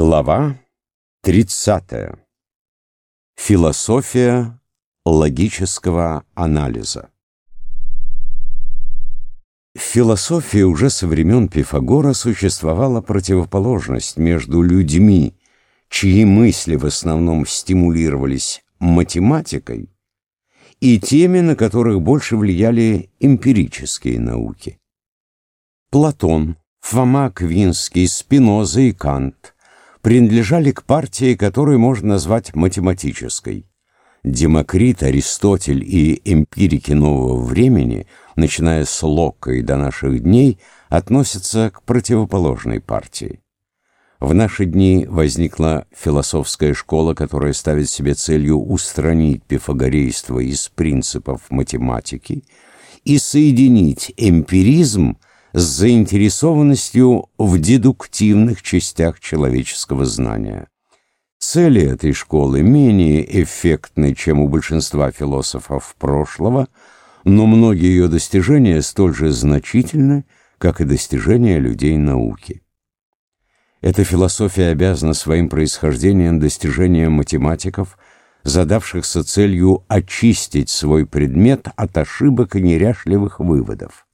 Глава 30. Философия логического анализа. В философии уже со времен Пифагора существовала противоположность между людьми, чьи мысли в основном стимулировались математикой, и теми, на которых больше влияли эмпирические науки. Платон, Фома Аквинский, Спиноза и Кант – принадлежали к партии, которую можно назвать математической. Демокрит, Аристотель и эмпирики нового времени, начиная с Локка и до наших дней, относятся к противоположной партии. В наши дни возникла философская школа, которая ставит себе целью устранить пифагорейство из принципов математики и соединить эмпиризм с заинтересованностью в дедуктивных частях человеческого знания. Цели этой школы менее эффектны, чем у большинства философов прошлого, но многие ее достижения столь же значительны, как и достижения людей науки. Эта философия обязана своим происхождением достижениям математиков, задавшихся целью очистить свой предмет от ошибок и неряшливых выводов.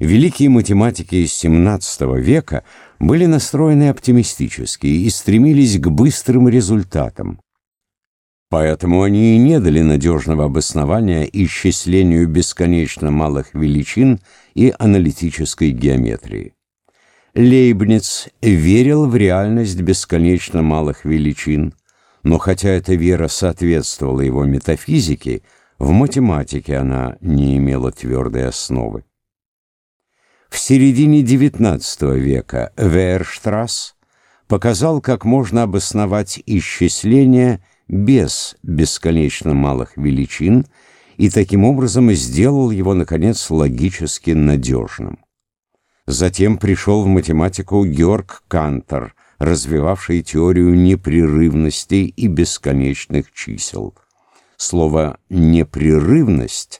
Великие математики XVII века были настроены оптимистически и стремились к быстрым результатам. Поэтому они и не дали надежного обоснования исчислению бесконечно малых величин и аналитической геометрии. Лейбниц верил в реальность бесконечно малых величин, но хотя эта вера соответствовала его метафизике, в математике она не имела твердой основы. Середине XIX века Вейерштрасс показал, как можно обосновать исчисление без бесконечно малых величин и таким образом сделал его, наконец, логически надежным. Затем пришел в математику Георг Кантер, развивавший теорию непрерывности и бесконечных чисел. Слово «непрерывность»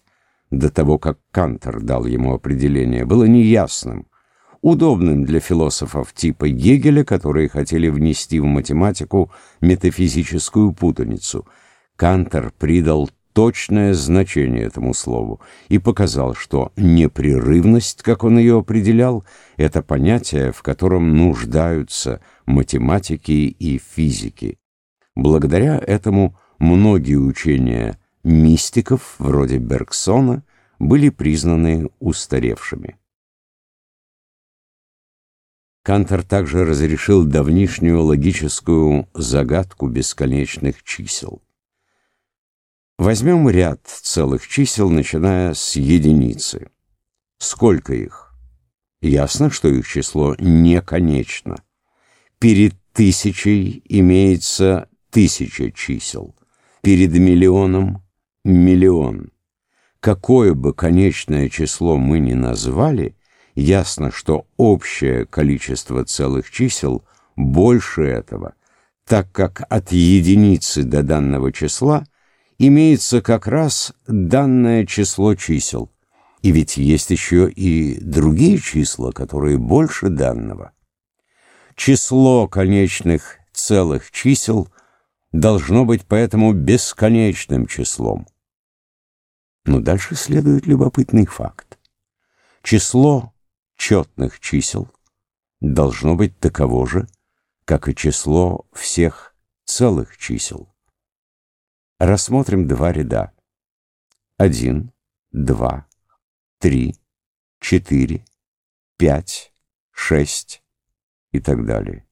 до того, как Кантер дал ему определение, было неясным, удобным для философов типа Гегеля, которые хотели внести в математику метафизическую путаницу. Кантер придал точное значение этому слову и показал, что непрерывность, как он ее определял, это понятие, в котором нуждаются математики и физики. Благодаря этому многие учения мистиков, вроде Бергсона, были признаны устаревшими. Кантор также разрешил давнишнюю логическую загадку бесконечных чисел. Возьмем ряд целых чисел, начиная с единицы. Сколько их? Ясно, что их число не конечно. Перед тысячей имеется тысяча чисел. Перед миллионом миллион. Какое бы конечное число мы ни назвали, ясно, что общее количество целых чисел больше этого, так как от единицы до данного числа имеется как раз данное число чисел. И ведь есть еще и другие числа, которые больше данного. Число конечных целых чисел – должно быть поэтому бесконечным числом. Но дальше следует любопытный факт. Число четных чисел должно быть таково же, как и число всех целых чисел. Рассмотрим два ряда. Один, два, три, четыре, пять, шесть и так далее.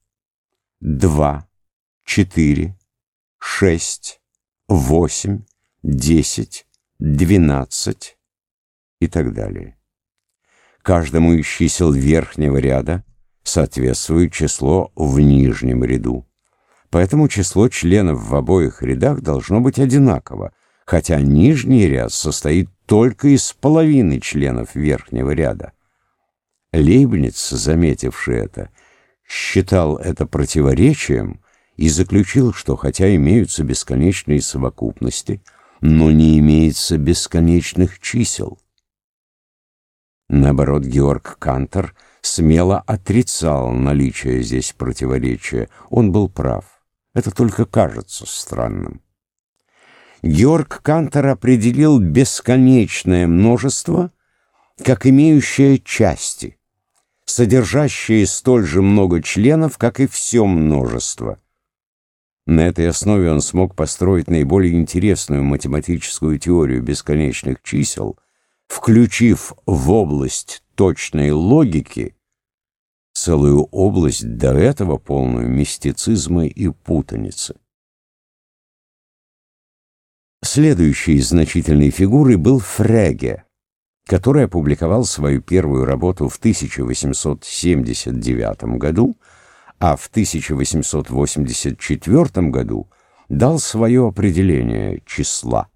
Два, четыре, шесть, восемь, десять, двенадцать и так далее. Каждому из чисел верхнего ряда соответствует число в нижнем ряду. Поэтому число членов в обоих рядах должно быть одинаково, хотя нижний ряд состоит только из половины членов верхнего ряда. Лейбниц, заметивший это, считал это противоречием, и заключил, что хотя имеются бесконечные совокупности, но не имеется бесконечных чисел. Наоборот, Георг Кантер смело отрицал наличие здесь противоречия. Он был прав. Это только кажется странным. Георг Кантер определил бесконечное множество как имеющее части, содержащие столь же много членов, как и все множество. На этой основе он смог построить наиболее интересную математическую теорию бесконечных чисел, включив в область точной логики целую область до этого полную мистицизма и путаницы. Следующей значительной фигурой был Фреге, который опубликовал свою первую работу в 1879 году, а в 1884 году дал свое определение числа.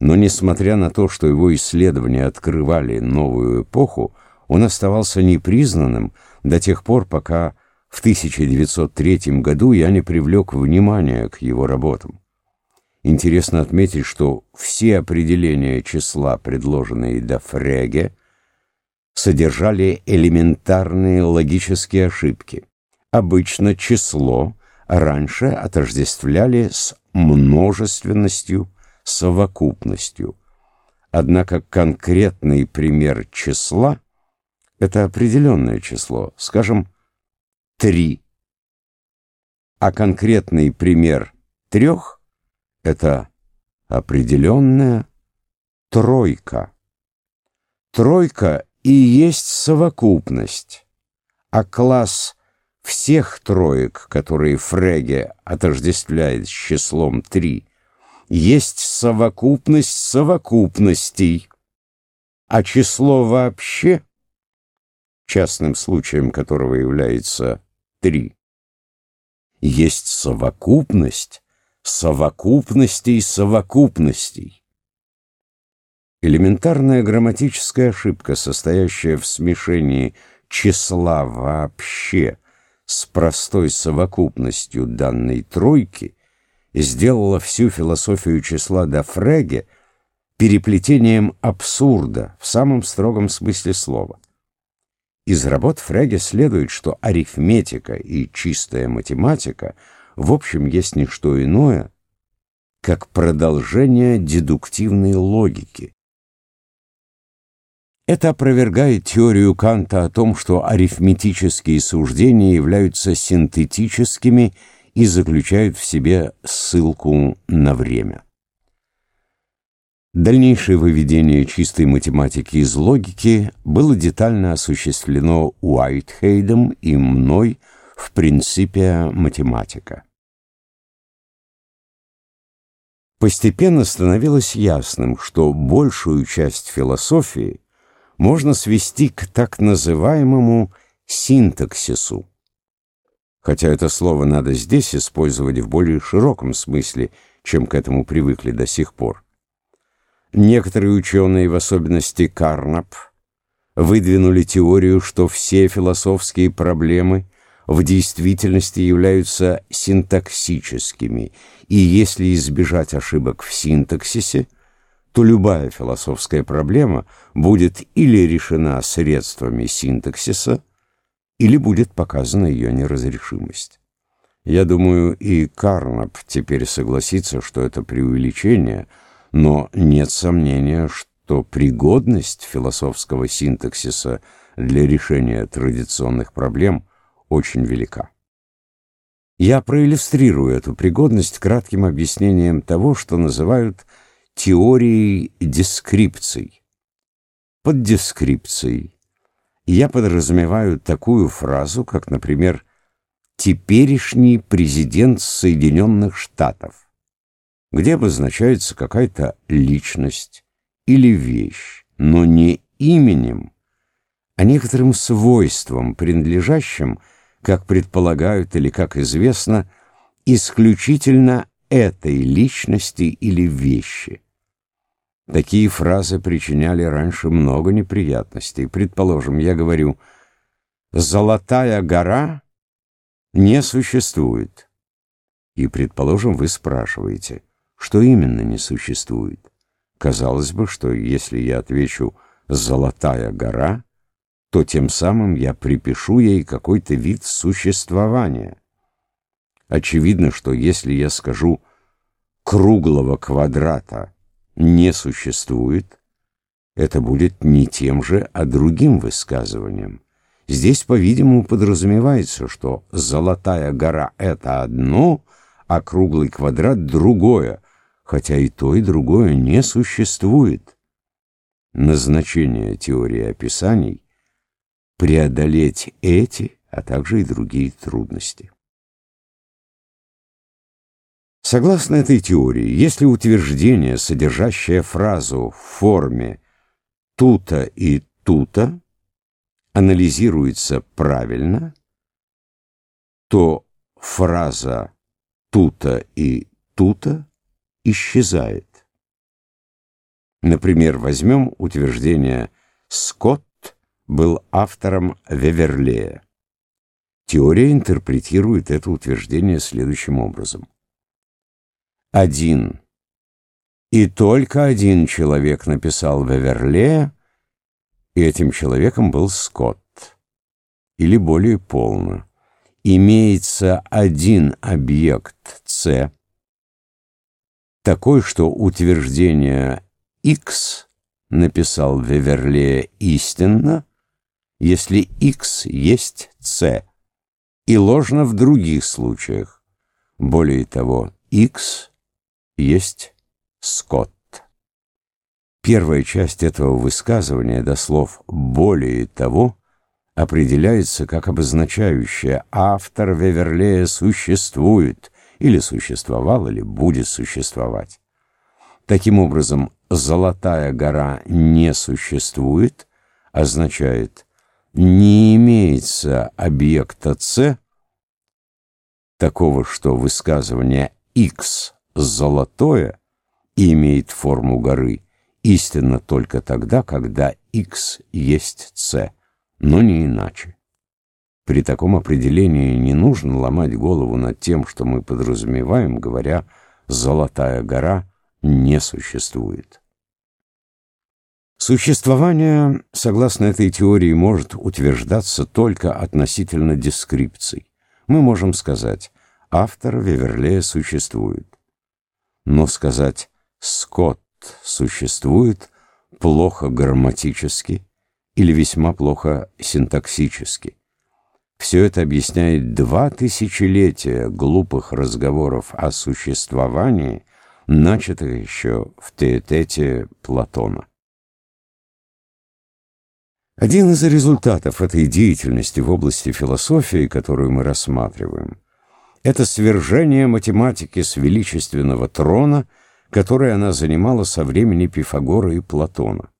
Но несмотря на то, что его исследования открывали новую эпоху, он оставался непризнанным до тех пор, пока в 1903 году я не привлек внимания к его работам. Интересно отметить, что все определения числа, предложенные до Фреге, содержали элементарные логические ошибки. Обычно число раньше отождествляли с множественностью, совокупностью. Однако конкретный пример числа это определенное число, скажем, 3. А конкретный пример трех — это определенная тройка. Тройка и есть совокупность, а класс всех троек, которые Фреге отождествляет с числом 3, есть совокупность совокупностей, а число вообще — частным случаем которого является три. Есть совокупность совокупностей совокупностей. Элементарная грамматическая ошибка, состоящая в смешении числа вообще с простой совокупностью данной тройки, сделала всю философию числа до Фреге переплетением абсурда в самом строгом смысле слова. Из работ Фреге следует, что арифметика и чистая математика в общем есть не что иное, как продолжение дедуктивной логики. Это опровергает теорию Канта о том, что арифметические суждения являются синтетическими и заключают в себе ссылку на время. Дальнейшее выведение чистой математики из логики было детально осуществлено Уайтхейдом и мной в принципе математика. Постепенно становилось ясным, что большую часть философии можно свести к так называемому синтаксису. Хотя это слово надо здесь использовать в более широком смысле, чем к этому привыкли до сих пор. Некоторые ученые, в особенности Карнап, выдвинули теорию, что все философские проблемы в действительности являются синтаксическими, и если избежать ошибок в синтаксисе, то любая философская проблема будет или решена средствами синтаксиса, или будет показана ее неразрешимость. Я думаю, и Карнап теперь согласится, что это преувеличение – но нет сомнения, что пригодность философского синтаксиса для решения традиционных проблем очень велика. Я проиллюстрирую эту пригодность кратким объяснением того, что называют теорией дескрипций. Под дескрипцией я подразумеваю такую фразу, как, например, «теперешний президент Соединенных Штатов» где обозначается какая-то личность или вещь, но не именем, а некоторым свойством, принадлежащим, как предполагают или как известно, исключительно этой личности или вещи. Такие фразы причиняли раньше много неприятностей. Предположим, я говорю «Золотая гора не существует». И, предположим, вы спрашиваете – что именно не существует? Казалось бы, что если я отвечу «золотая гора», то тем самым я припишу ей какой-то вид существования. Очевидно, что если я скажу «круглого квадрата не существует», это будет не тем же, а другим высказыванием. Здесь, по-видимому, подразумевается, что золотая гора — это одно, а круглый квадрат — другое, хотя и то, и другое не существует. Назначение теории описаний — преодолеть эти, а также и другие трудности. Согласно этой теории, если утверждение, содержащее фразу в форме «тута» и «тута», анализируется правильно, то фраза «тута» и «тута» исчезает. Например, возьмем утверждение «Скотт был автором Веверлея». Теория интерпретирует это утверждение следующим образом. Один и только один человек написал Веверлея, и этим человеком был Скотт. Или более полно. Имеется один объект С, такой, что утверждение X написал Веверлея истинно, если X есть C, и ложно в других случаях. Более того, X есть Скотт. Первая часть этого высказывания до слов «более того» определяется как обозначающая «автор Веверлея существует» или существовал, или будет существовать. Таким образом, «золотая гора не существует» означает «не имеется объекта С» такого, что высказывание X «золотое» имеет форму горы – истинно только тогда, когда x есть c, но не иначе. При таком определении не нужно ломать голову над тем, что мы подразумеваем, говоря «золотая гора не существует». Существование, согласно этой теории, может утверждаться только относительно дескрипций. Мы можем сказать «автор Веверлея существует», но сказать «Скотт существует плохо грамматически или весьма плохо синтаксически. Все это объясняет два тысячелетия глупых разговоров о существовании, начатых еще в Теетете Платона. Один из результатов этой деятельности в области философии, которую мы рассматриваем, это свержение математики с величественного трона – которое она занимала со времени Пифагора и Платона,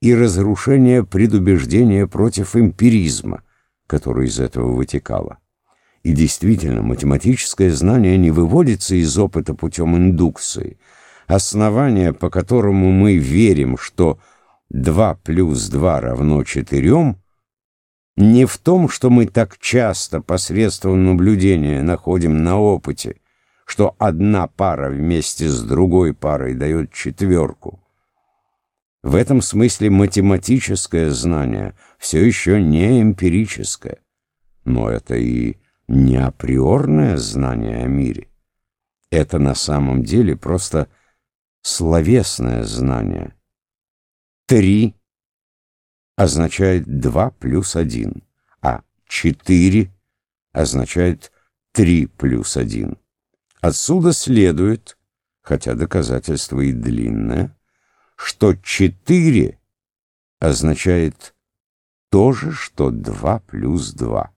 и разрушение предубеждения против эмпиризма, которое из этого вытекало. И действительно, математическое знание не выводится из опыта путем индукции. Основание, по которому мы верим, что 2 плюс 2 равно 4, не в том, что мы так часто посредством наблюдения находим на опыте, что одна пара вместе с другой парой дает четверку. В этом смысле математическое знание все еще не эмпирическое, но это и не априорное знание о мире. Это на самом деле просто словесное знание. Три означает два плюс один, а четыре означает три плюс один. Отсюда следует, хотя доказательство и длинное, что четыре означает то же, что два плюс два.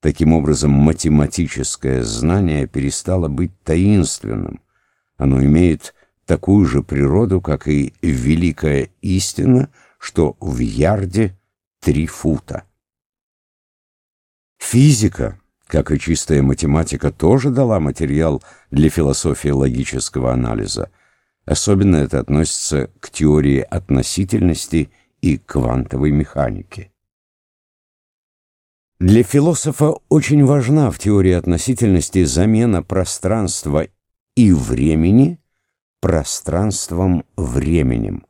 Таким образом, математическое знание перестало быть таинственным. Оно имеет такую же природу, как и великая истина, что в ярде три фута. Физика как и чистая математика, тоже дала материал для философии логического анализа. Особенно это относится к теории относительности и квантовой механике. Для философа очень важна в теории относительности замена пространства и времени пространством-временем.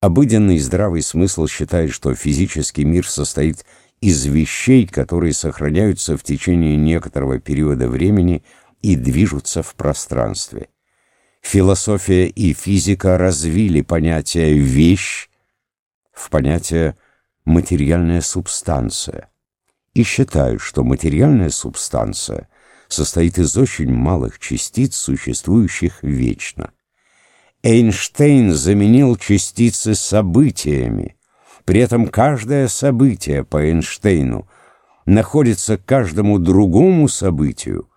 Обыденный здравый смысл считает, что физический мир состоит из вещей, которые сохраняются в течение некоторого периода времени и движутся в пространстве. Философия и физика развили понятие «вещь» в понятие «материальная субстанция» и считают, что материальная субстанция состоит из очень малых частиц, существующих вечно. Эйнштейн заменил частицы событиями. При этом каждое событие по Эйнштейну находится каждому другому событию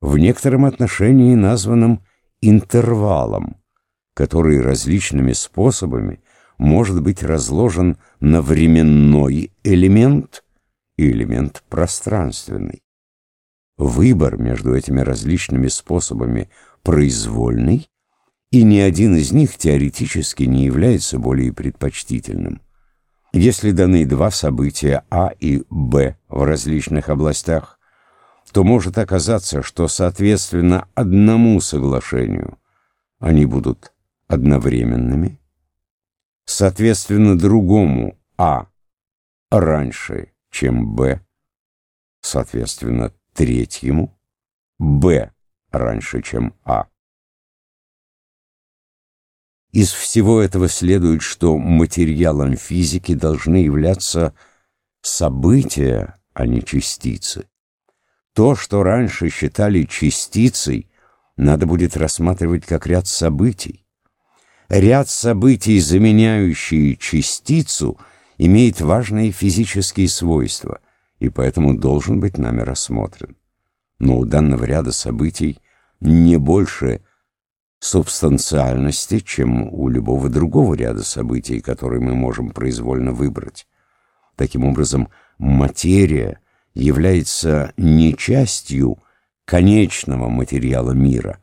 в некотором отношении названном интервалом, который различными способами может быть разложен на временной элемент и элемент пространственный. Выбор между этими различными способами произвольный, и ни один из них теоретически не является более предпочтительным. Если даны два события А и Б в различных областях, то может оказаться, что соответственно одному соглашению они будут одновременными, соответственно другому А раньше, чем Б, соответственно третьему Б раньше, чем А. Из всего этого следует, что материалом физики должны являться события, а не частицы. То, что раньше считали частицей, надо будет рассматривать как ряд событий. Ряд событий, заменяющие частицу, имеет важные физические свойства и поэтому должен быть нами рассмотрен. Но у данного ряда событий не больше субстанциальности, чем у любого другого ряда событий, которые мы можем произвольно выбрать. Таким образом, материя является не частью конечного материала мира,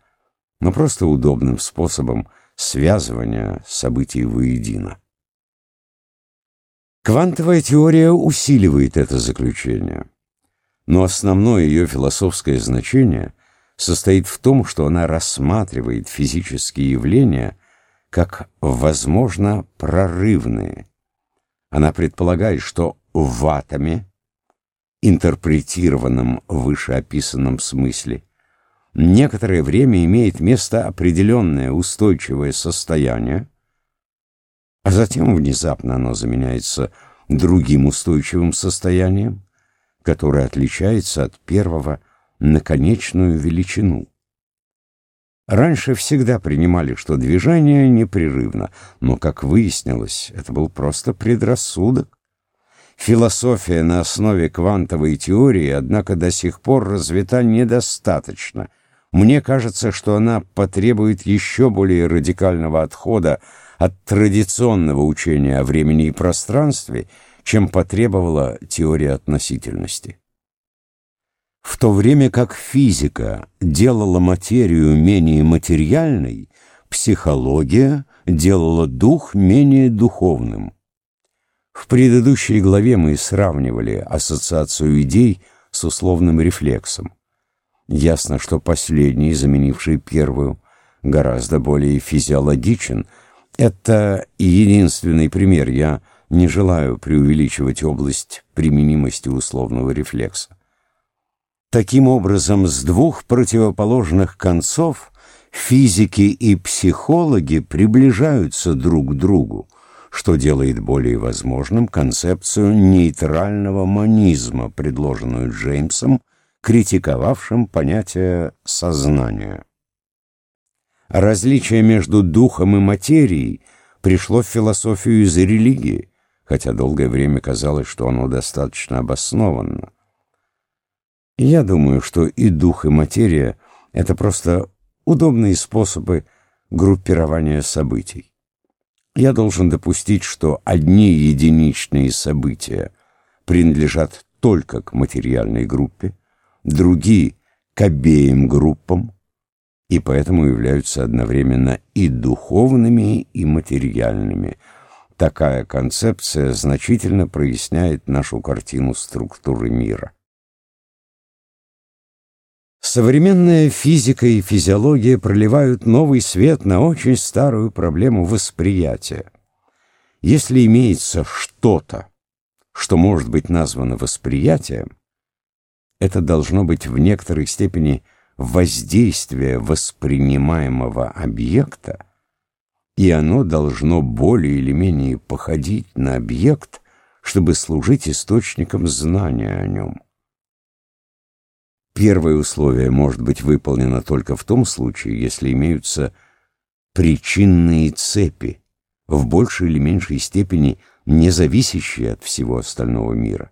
но просто удобным способом связывания событий воедино. Квантовая теория усиливает это заключение, но основное ее философское значение состоит в том, что она рассматривает физические явления как, возможно, прорывные. Она предполагает, что в атоме, интерпретированном в вышеописанном смысле, некоторое время имеет место определенное устойчивое состояние, а затем внезапно оно заменяется другим устойчивым состоянием, которое отличается от первого на конечную величину. Раньше всегда принимали, что движение непрерывно, но, как выяснилось, это был просто предрассудок. Философия на основе квантовой теории, однако, до сих пор развита недостаточно. Мне кажется, что она потребует еще более радикального отхода от традиционного учения о времени и пространстве, чем потребовала теория относительности. В то время как физика делала материю менее материальной, психология делала дух менее духовным. В предыдущей главе мы сравнивали ассоциацию идей с условным рефлексом. Ясно, что последний, заменивший первую, гораздо более физиологичен – это единственный пример. Я не желаю преувеличивать область применимости условного рефлекса. Таким образом, с двух противоположных концов физики и психологи приближаются друг к другу, что делает более возможным концепцию нейтрального монизма, предложенную Джеймсом, критиковавшим понятие сознания. Различие между духом и материей пришло в философию из религии, хотя долгое время казалось, что оно достаточно обоснованно. Я думаю, что и дух, и материя — это просто удобные способы группирования событий. Я должен допустить, что одни единичные события принадлежат только к материальной группе, другие — к обеим группам, и поэтому являются одновременно и духовными, и материальными. Такая концепция значительно проясняет нашу картину структуры мира. Современная физика и физиология проливают новый свет на очень старую проблему восприятия. Если имеется что-то, что может быть названо восприятием, это должно быть в некоторой степени воздействие воспринимаемого объекта, и оно должно более или менее походить на объект, чтобы служить источником знания о нем. Первое условие может быть выполнено только в том случае, если имеются причинные цепи, в большей или меньшей степени не зависящие от всего остального мира.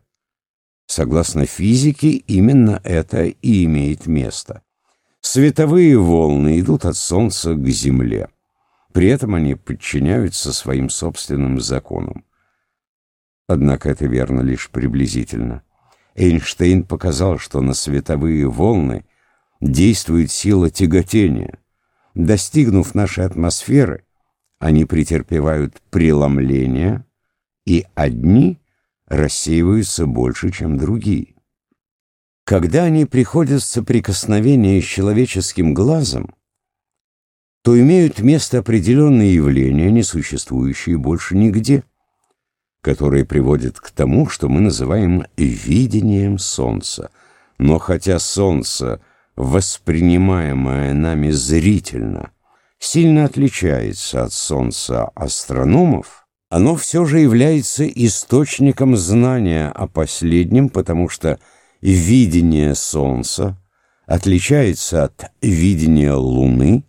Согласно физике, именно это и имеет место. Световые волны идут от Солнца к Земле. При этом они подчиняются своим собственным законам. Однако это верно лишь приблизительно. Эйнштейн показал, что на световые волны действует сила тяготения. Достигнув нашей атмосферы, они претерпевают преломление, и одни рассеиваются больше, чем другие. Когда они приходят в соприкосновение с человеческим глазом, то имеют место определенные явления, не существующие больше нигде, которые приводят к тому, что мы называем видением Солнца. Но хотя Солнце, воспринимаемое нами зрительно, сильно отличается от Солнца астрономов, оно все же является источником знания о последнем, потому что видение Солнца отличается от видения Луны,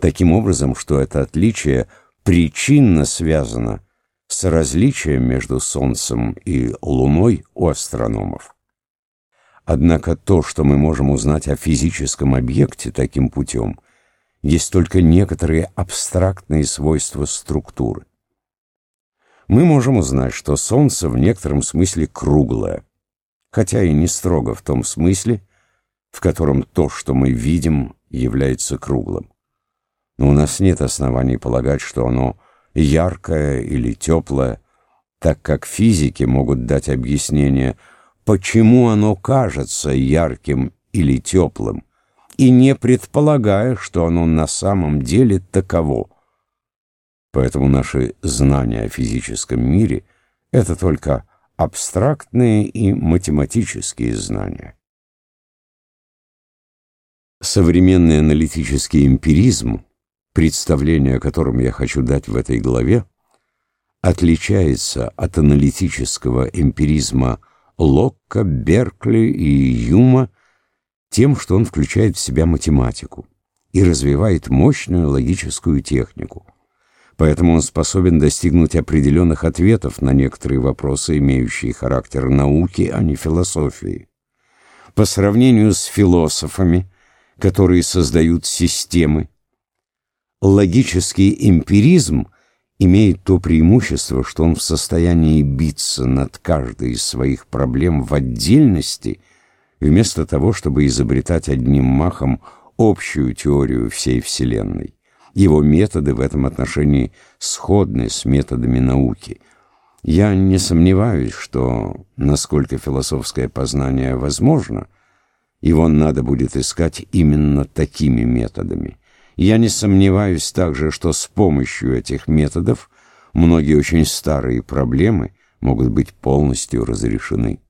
таким образом, что это отличие причинно связано с различием между Солнцем и Луной у астрономов. Однако то, что мы можем узнать о физическом объекте таким путем, есть только некоторые абстрактные свойства структуры. Мы можем узнать, что Солнце в некотором смысле круглое, хотя и не строго в том смысле, в котором то, что мы видим, является круглым. Но у нас нет оснований полагать, что оно яркое или теплое, так как физики могут дать объяснение, почему оно кажется ярким или теплым, и не предполагая, что оно на самом деле таково. Поэтому наши знания о физическом мире — это только абстрактные и математические знания. Современный аналитический эмпиризм представление, о котором я хочу дать в этой главе, отличается от аналитического эмпиризма Локка, Беркли и Юма тем, что он включает в себя математику и развивает мощную логическую технику. Поэтому он способен достигнуть определенных ответов на некоторые вопросы, имеющие характер науки, а не философии. По сравнению с философами, которые создают системы, логический эмпиризм имеет то преимущество, что он в состоянии биться над каждой из своих проблем в отдельности, вместо того, чтобы изобретать одним махом общую теорию всей Вселенной. Его методы в этом отношении сходны с методами науки. Я не сомневаюсь, что, насколько философское познание возможно, его надо будет искать именно такими методами – я не сомневаюсь также, что с помощью этих методов многие очень старые проблемы могут быть полностью разрешены.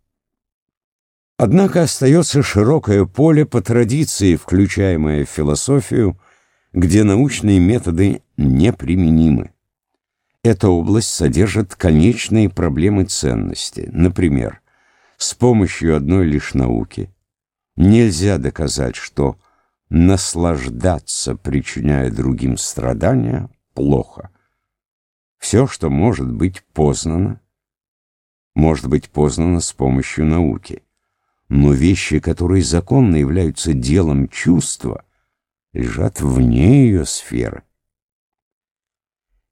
Однако остается широкое поле по традиции, включаемое в философию, где научные методы неприменимы. Эта область содержит конечные проблемы ценности. Например, с помощью одной лишь науки нельзя доказать, что наслаждаться, причиняя другим страдания, плохо. Все, что может быть познано, может быть познано с помощью науки. Но вещи, которые законно являются делом чувства, лежат вне ее сферы.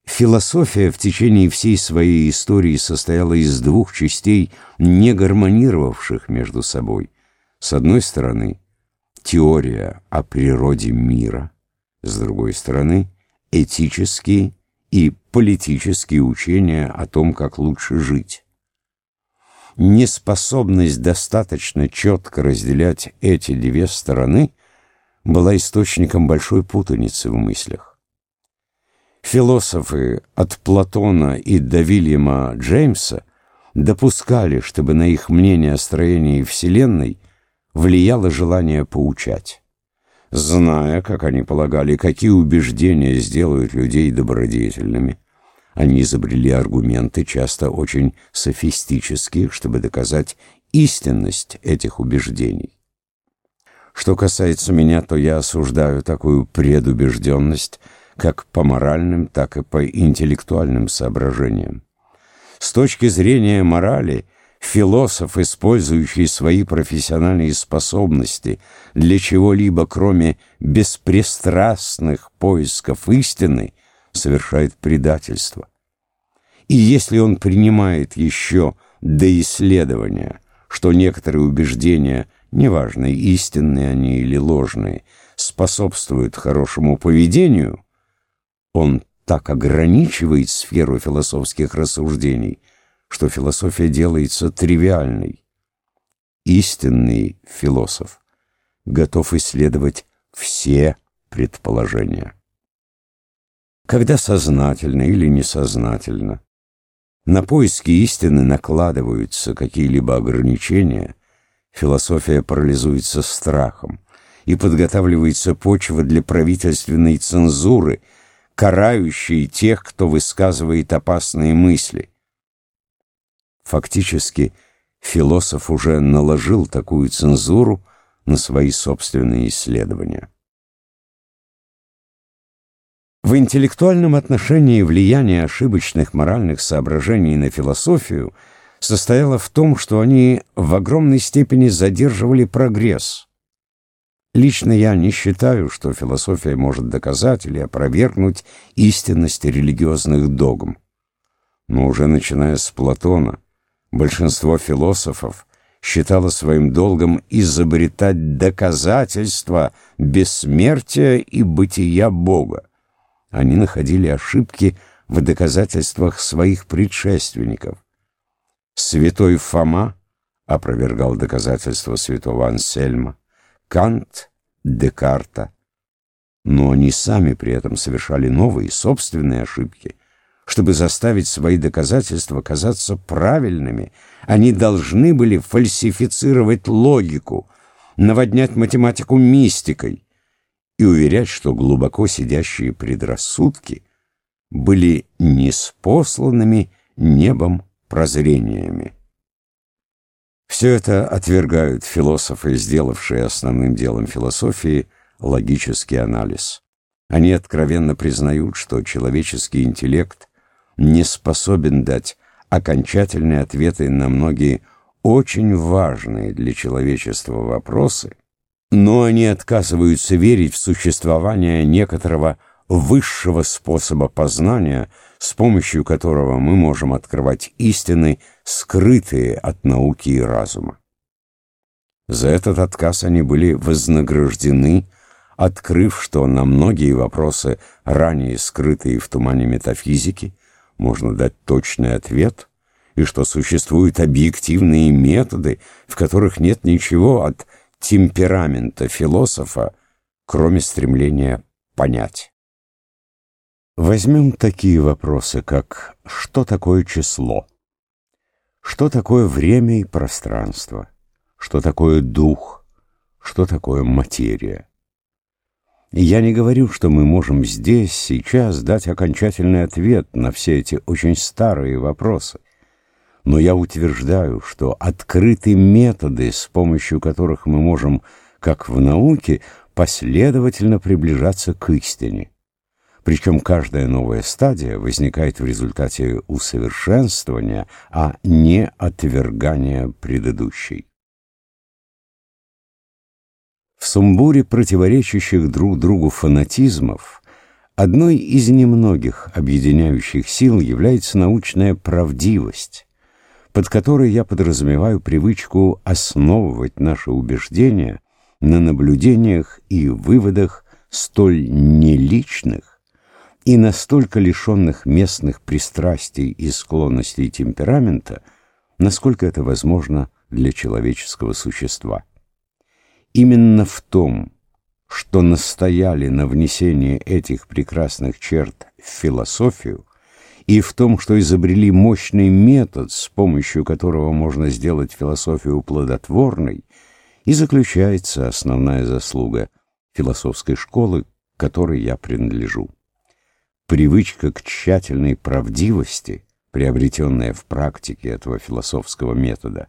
Философия в течение всей своей истории состояла из двух частей, не гармонировавших между собой. С одной стороны, теория о природе мира, с другой стороны, этические и политические учения о том, как лучше жить. Неспособность достаточно четко разделять эти две стороны была источником большой путаницы в мыслях. Философы от Платона и до Вильяма Джеймса допускали, чтобы на их мнение о строении Вселенной влияло желание поучать. Зная, как они полагали, какие убеждения сделают людей добродетельными, они изобрели аргументы, часто очень софистические, чтобы доказать истинность этих убеждений. Что касается меня, то я осуждаю такую предубежденность, как по моральным, так и по интеллектуальным соображениям. С точки зрения морали, философ, использующий свои профессиональные способности для чего-либо, кроме беспристрастных поисков истины, совершает предательство. И если он принимает еще до исследования, что некоторые убеждения, неважно, истинные они или ложные, способствуют хорошему поведению, он так ограничивает сферу философских рассуждений, что философия делается тривиальной. Истинный философ готов исследовать все предположения. Когда сознательно или несознательно на поиски истины накладываются какие-либо ограничения, философия парализуется страхом и подготавливается почва для правительственной цензуры, карающей тех, кто высказывает опасные мысли. Фактически, философ уже наложил такую цензуру на свои собственные исследования. В интеллектуальном отношении влияние ошибочных моральных соображений на философию состояло в том, что они в огромной степени задерживали прогресс. Лично я не считаю, что философия может доказать или опровергнуть истинность религиозных догм. Но уже начиная с Платона, большинство философов считало своим долгом изобретать доказательства бессмертия и бытия Бога они находили ошибки в доказательствах своих предшественников. Святой Фома опровергал доказательства святого Ансельма, Кант — Декарта. Но они сами при этом совершали новые, собственные ошибки. Чтобы заставить свои доказательства казаться правильными, они должны были фальсифицировать логику, наводнять математику мистикой, и уверять, что глубоко сидящие предрассудки были неспосланными небом прозрениями. Все это отвергают философы, сделавшие основным делом философии логический анализ. Они откровенно признают, что человеческий интеллект не способен дать окончательные ответы на многие очень важные для человечества вопросы, но они отказываются верить в существование некоторого высшего способа познания, с помощью которого мы можем открывать истины, скрытые от науки и разума. За этот отказ они были вознаграждены, открыв, что на многие вопросы, ранее скрытые в тумане метафизики, можно дать точный ответ, и что существуют объективные методы, в которых нет ничего от темперамента философа, кроме стремления понять. Возьмем такие вопросы, как «что такое число?», «что такое время и пространство?», «что такое дух?», «что такое материя?». Я не говорю, что мы можем здесь, сейчас дать окончательный ответ на все эти очень старые вопросы – но я утверждаю, что открыты методы, с помощью которых мы можем, как в науке, последовательно приближаться к истине. Причем каждая новая стадия возникает в результате усовершенствования, а не отвергания предыдущей. В сумбуре противоречащих друг другу фанатизмов одной из немногих объединяющих сил является научная правдивость, под которой я подразумеваю привычку основывать наши убеждения на наблюдениях и выводах столь неличных и настолько лишенных местных пристрастий и склонностей темперамента, насколько это возможно для человеческого существа. Именно в том, что настояли на внесении этих прекрасных черт в философию, и в том, что изобрели мощный метод, с помощью которого можно сделать философию плодотворной, и заключается основная заслуга философской школы, которой я принадлежу. Привычка к тщательной правдивости, приобретенная в практике этого философского метода,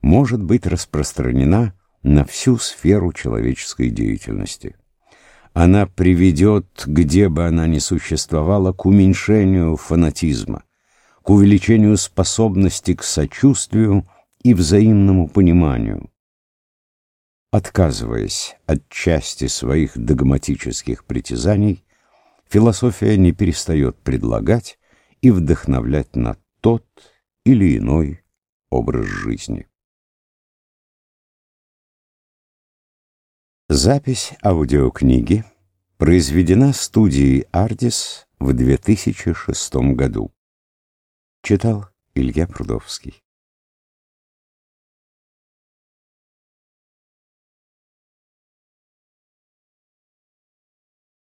может быть распространена на всю сферу человеческой деятельности. Она приведет, где бы она ни существовала, к уменьшению фанатизма, к увеличению способности к сочувствию и взаимному пониманию. Отказываясь от части своих догматических притязаний, философия не перестает предлагать и вдохновлять на тот или иной образ жизни. Запись аудиокниги произведена студией «Ардис» в 2006 году. Читал Илья Прудовский.